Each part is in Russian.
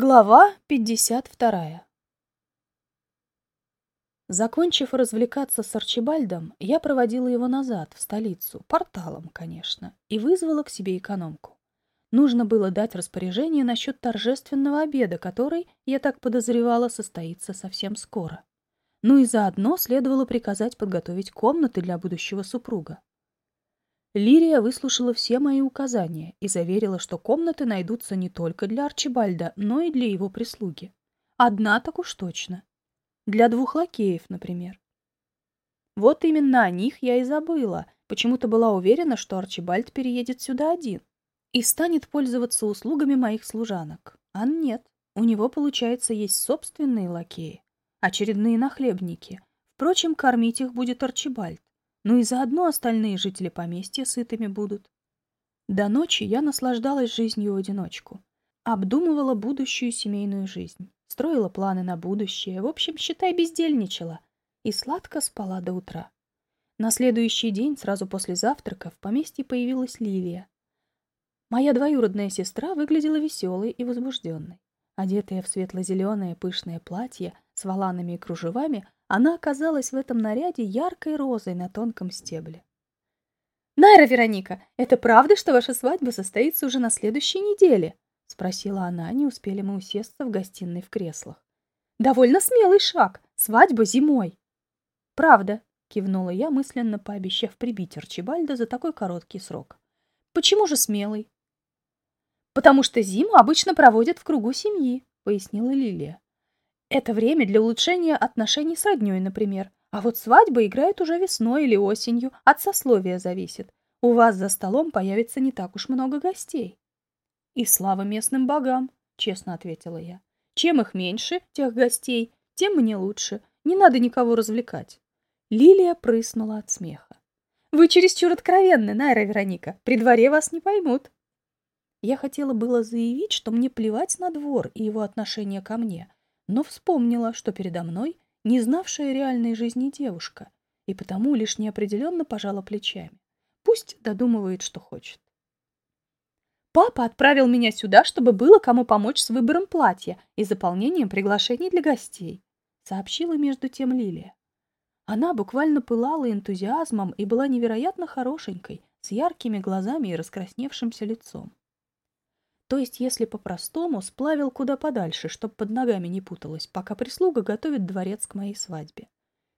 Глава 52 Закончив развлекаться с Арчибальдом, я проводила его назад, в столицу, порталом, конечно, и вызвала к себе экономку. Нужно было дать распоряжение насчет торжественного обеда, который, я так подозревала, состоится совсем скоро. Ну и заодно следовало приказать подготовить комнаты для будущего супруга. Лирия выслушала все мои указания и заверила, что комнаты найдутся не только для Арчибальда, но и для его прислуги. Одна так уж точно. Для двух лакеев, например. Вот именно о них я и забыла. Почему-то была уверена, что Арчибальд переедет сюда один и станет пользоваться услугами моих служанок. А нет, у него, получается, есть собственные лакеи, очередные нахлебники. Впрочем, кормить их будет Арчибальд. Ну и заодно остальные жители поместья сытыми будут. До ночи я наслаждалась жизнью в одиночку. Обдумывала будущую семейную жизнь. Строила планы на будущее. В общем, считай, бездельничала. И сладко спала до утра. На следующий день, сразу после завтрака, в поместье появилась Лилия. Моя двоюродная сестра выглядела веселой и возбужденной. Одетая в светло-зеленое пышное платье с воланами и кружевами, она оказалась в этом наряде яркой розой на тонком стебле. «Найра Вероника, это правда, что ваша свадьба состоится уже на следующей неделе?» — спросила она, не успели мы усесться в гостиной в креслах. «Довольно смелый шаг. Свадьба зимой». «Правда», — кивнула я, мысленно пообещав прибить Арчибальда за такой короткий срок. «Почему же смелый?» «Потому что зиму обычно проводят в кругу семьи», — пояснила Лилия. Это время для улучшения отношений с роднёй, например. А вот свадьба играет уже весной или осенью, от сословия зависит. У вас за столом появится не так уж много гостей. И слава местным богам, честно ответила я. Чем их меньше, тех гостей, тем мне лучше. Не надо никого развлекать. Лилия прыснула от смеха. Вы чересчур откровенны, Найра Вероника. При дворе вас не поймут. Я хотела было заявить, что мне плевать на двор и его отношение ко мне, но вспомнила, что передо мной не знавшая реальной жизни девушка, и потому лишь неопределенно пожала плечами. Пусть додумывает, что хочет. Папа отправил меня сюда, чтобы было кому помочь с выбором платья и заполнением приглашений для гостей, сообщила между тем Лилия. Она буквально пылала энтузиазмом и была невероятно хорошенькой, с яркими глазами и раскрасневшимся лицом. То есть, если по-простому, сплавил куда подальше, чтоб под ногами не путалось, пока прислуга готовит дворец к моей свадьбе.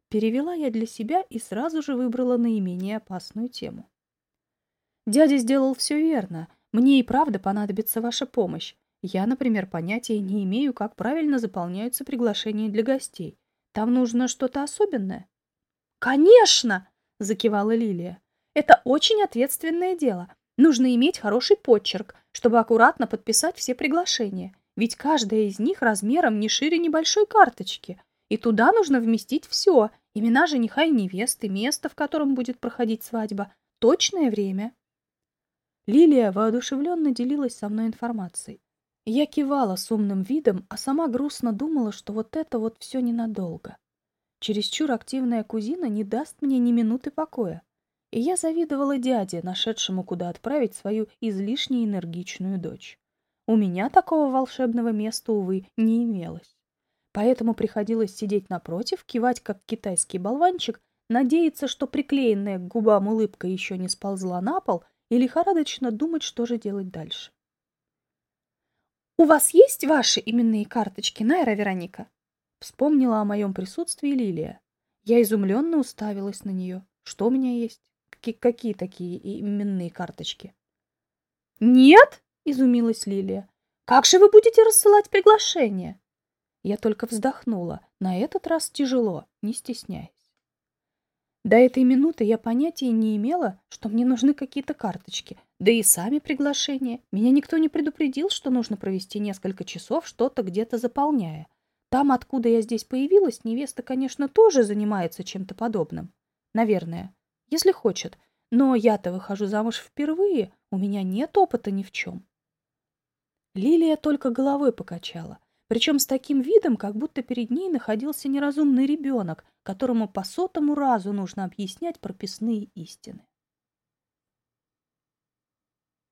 Перевела я для себя и сразу же выбрала наименее опасную тему. Дядя сделал все верно. Мне и правда понадобится ваша помощь. Я, например, понятия не имею, как правильно заполняются приглашения для гостей. Там нужно что-то особенное. Конечно, закивала Лилия. Это очень ответственное дело. Нужно иметь хороший почерк, чтобы аккуратно подписать все приглашения, ведь каждая из них размером не шире небольшой карточки, и туда нужно вместить все – имена жениха и невесты, место, в котором будет проходить свадьба, точное время. Лилия воодушевленно делилась со мной информацией. Я кивала с умным видом, а сама грустно думала, что вот это вот все ненадолго. Чересчур активная кузина не даст мне ни минуты покоя. И я завидовала дяде, нашедшему куда отправить свою излишне энергичную дочь. У меня такого волшебного места, увы, не имелось. Поэтому приходилось сидеть напротив, кивать как китайский болванчик, надеяться, что приклеенная к губам улыбка еще не сползла на пол, и лихорадочно думать, что же делать дальше. «У вас есть ваши именные карточки, Найра Вероника?» Вспомнила о моем присутствии Лилия. Я изумленно уставилась на нее. Что у меня есть? Какие такие именные карточки? Нет? Изумилась Лилия. Как же вы будете рассылать приглашения? Я только вздохнула. На этот раз тяжело, не стесняясь. До этой минуты я понятия не имела, что мне нужны какие-то карточки, да и сами приглашения. Меня никто не предупредил, что нужно провести несколько часов, что-то где-то заполняя. Там, откуда я здесь появилась, невеста, конечно, тоже занимается чем-то подобным. Наверное если хочет. Но я-то выхожу замуж впервые, у меня нет опыта ни в чем. Лилия только головой покачала, причем с таким видом, как будто перед ней находился неразумный ребенок, которому по сотому разу нужно объяснять прописные истины.